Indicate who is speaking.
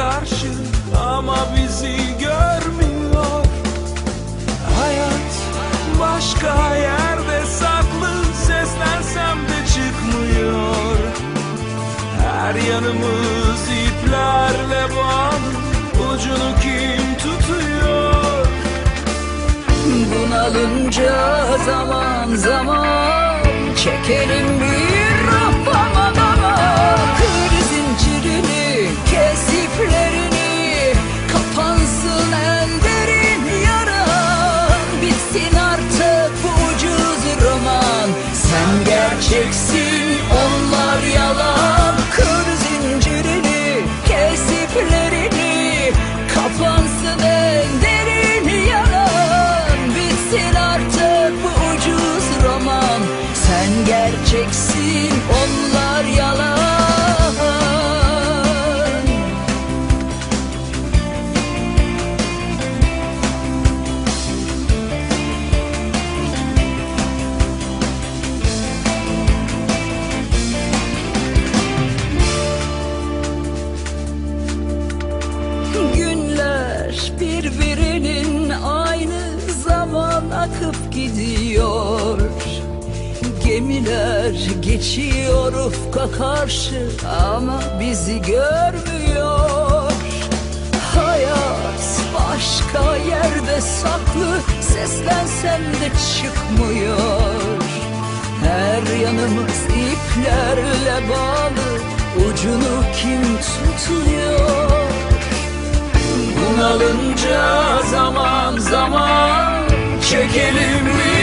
Speaker 1: karşı ama bizi görmüyor. Hayat başka yerde saklı seslensem de çıkmıyor. Her yanımız iplerle bağlı ucunu kim tutuyor?
Speaker 2: Bunalınca zaman zaman çekelim gerçeksin, onlar yalan. Günler birbirinin aynı zaman akıp gidiyor Gemiler geçiyor ufka karşı ama bizi görmüyor. Hayat başka yerde saklı seslensem de çıkmıyor. Her yanımız iplerle bağlı ucunu kim tutuyor?
Speaker 1: Bunalınca zaman zaman çekelim bir